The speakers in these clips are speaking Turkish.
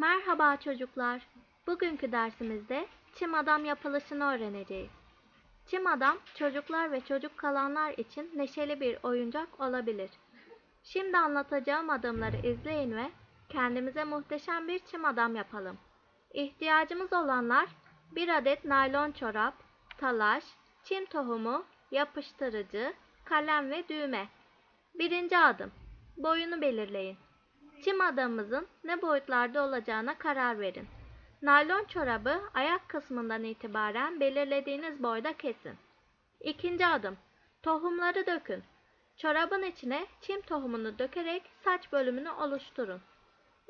Merhaba çocuklar. Bugünkü dersimizde çim adam yapılışını öğreneceğiz. Çim adam çocuklar ve çocuk kalanlar için neşeli bir oyuncak olabilir. Şimdi anlatacağım adımları izleyin ve kendimize muhteşem bir çim adam yapalım. İhtiyacımız olanlar bir adet naylon çorap, talaş, çim tohumu, yapıştırıcı, kalem ve düğme. Birinci adım. Boyunu belirleyin. Çim adamımızın ne boyutlarda olacağına karar verin. Naylon çorabı ayak kısmından itibaren belirlediğiniz boyda kesin. İkinci adım. Tohumları dökün. Çorabın içine çim tohumunu dökerek saç bölümünü oluşturun.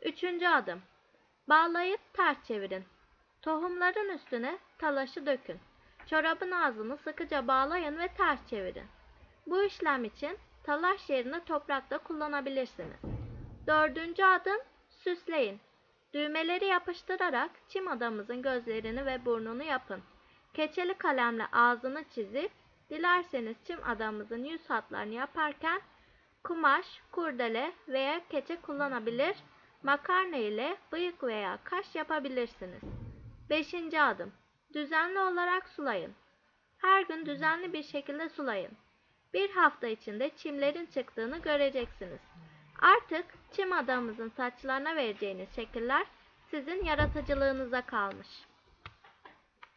Üçüncü adım. Bağlayıp ters çevirin. Tohumların üstüne talaşı dökün. Çorabın ağzını sıkıca bağlayın ve ters çevirin. Bu işlem için talaş yerine toprak da kullanabilirsiniz. Dördüncü adım süsleyin. Düğmeleri yapıştırarak çim adamımızın gözlerini ve burnunu yapın. Keçeli kalemle ağzını çizip dilerseniz çim adamımızın yüz hatlarını yaparken kumaş, kurdele veya keçe kullanabilir, makarna ile bıyık veya kaş yapabilirsiniz. Beşinci adım. Düzenli olarak sulayın. Her gün düzenli bir şekilde sulayın. Bir hafta içinde çimlerin çıktığını göreceksiniz. Artık çim adamımızın saçlarına vereceğiniz şekiller sizin yaratıcılığınıza kalmış.